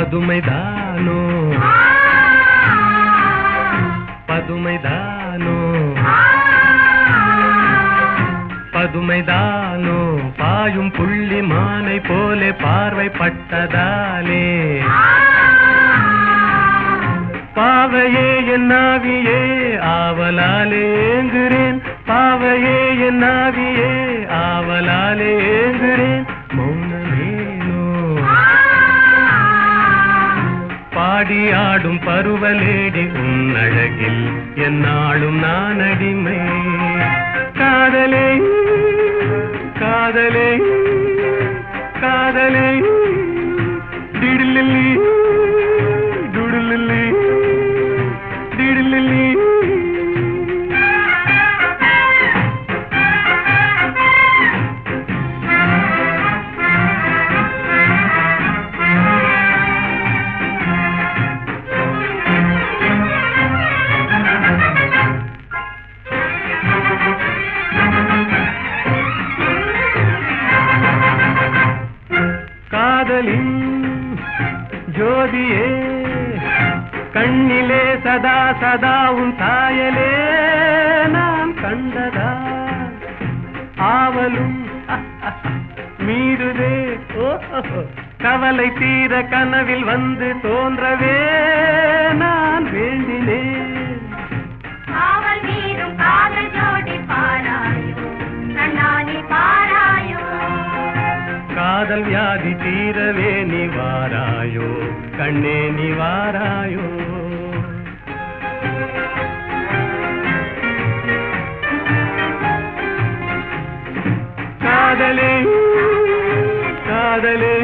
பதுமைதானோ பதுமைதானோ? பதுமைதானோ? பாயும் புள்ளி மானை போலே பார்வை பட்டதாலே பாவையே என் நாவியே ஆவலாலே ஏங்குறேன் பாவையே என் நாவியே ஆவலாலே ஏங்குறேன் பாடி ஆடும் பருவலேடி உன் அழகில் என்னாலும் நான் அடிமை காதலே காதலே காதலே. காதலின் ஜோதியே கண்ணிலே சதா சதா உன் தாயலே நான் கண்டதா? ஆவலும் மீறுதே. கவலை தீர கனவில் வந்து தோன்றவே நான் வேண்டினேன். காவல் மீறும் காதல் ஜோடி பாராயோ கண்ணாடி பா காதல் வியாதி தீரவே நீ வாராயோ கண்ணே நீ வாராயோ காதலே காதலே